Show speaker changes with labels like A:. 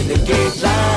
A: in the gate line.